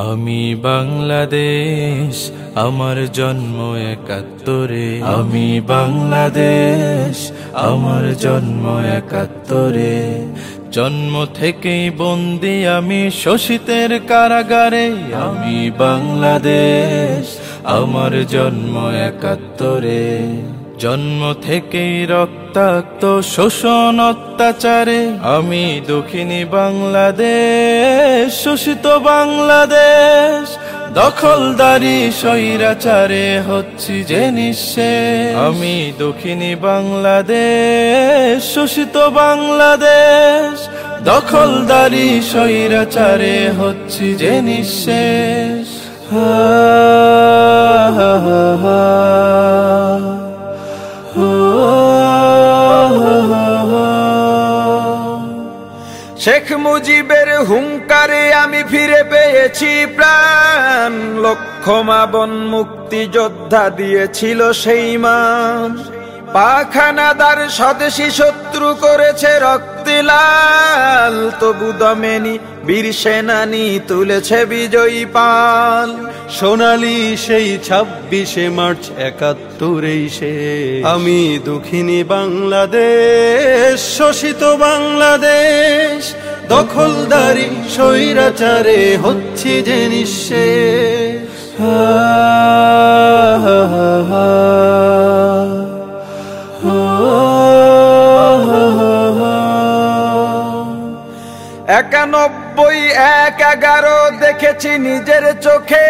আমি বাংলাদেশ, আমার জন্ম একাত্তরে। আমি বাংলাদেশ, আমার জন্ম একাত্তরে। জন্ম থেকেই বন্দি আমি শোষিতের কারাগারে। আমি বাংলাদেশ, আমার জন্ম একাত্তরে। জন্ম থেকেই রক্তাক্ত শোষণ অত্যাচারে। আমি দক্ষিণী বাংলাদেশ, শোষিত বাংলাদেশ। দখলদারি স্বৈরাচারে হচ্ছি যে নিঃশে আমি দক্ষিণী বাংলাদেশ, শোষিত বাংলাদেশ। দখলদারি স্বৈরাচারে হচ্ছি যে নিঃশেষ। হা শেখ মুজিবের হুঙ্কারে আমি ফিরে পেয়েছি প্রাণ। লক্ষ মাবন মুক্তিযোদ্ধা দিয়েছিল সেই মান। পাখানাদার স্বদেশী শত্রু করেছে রক্তে লাল তবু দমেনি বীর সেনানি তুলেছে বিজয়ী পাল। সোনালি সেই ছাব্বিশে মার্চ একাত্তরেই সে। আমি দুঃখিনী বাংলাদেশ, শোষিত বাংলাদেশ, দখলদারি, স্বৈরাচারে হচ্ছি যে নিঃশেষ। একানব্বই এক এগারো দেখেছি নিজের চোখে।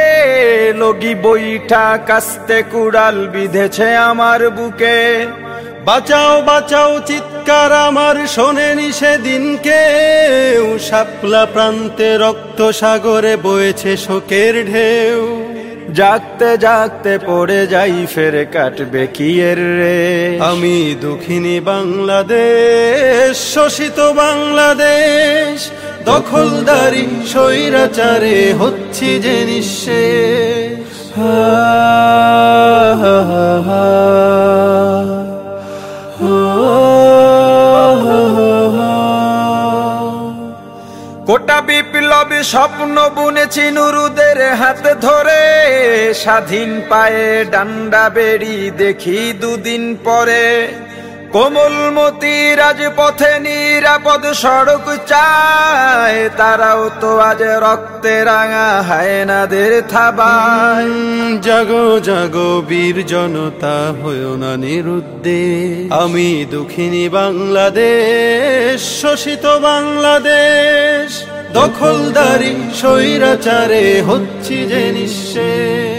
লগি বইটা কাস্তে কুড়াল বিঁধেছে আমার বুকে। বাঁচাও বাঁচাও চিৎকার আমার শোনেনি সেদিনকে। সাপলা প্রান্তে রক্ত সাগরে বয়েছে শোকের ঢেউ। জাগতে জাগতে পড়ে যাই, ফের কাটবে কি এর রে? আমি দুঃখিনী বাংলাদেশ, শোষিত বাংলাদেশ, দখলদারি, স্বৈরাচারে হচ্ছি যে নিঃশেষ। কোটা বিপ্লবী স্বপ্ন বুনেছি নুরুদের হাত ধরে। স্বাধীন পায়ে ডান্ডা বেড়ি দেখি দুদিন পরে। কোমলমতি রাজপথে নিরাপদ সড়ক চায়। তারাও তো আজ রক্তে রাঙা হায়নাদের থাবায়। জাগো জাগো বীর জনতা, হয় না নিরুদ্দে আমি দুঃখিনী বাংলাদেশ, শোষিত বাংলাদেশ। দখলদারি স্বৈরাচারে হচ্ছে যে নিঃশেষ।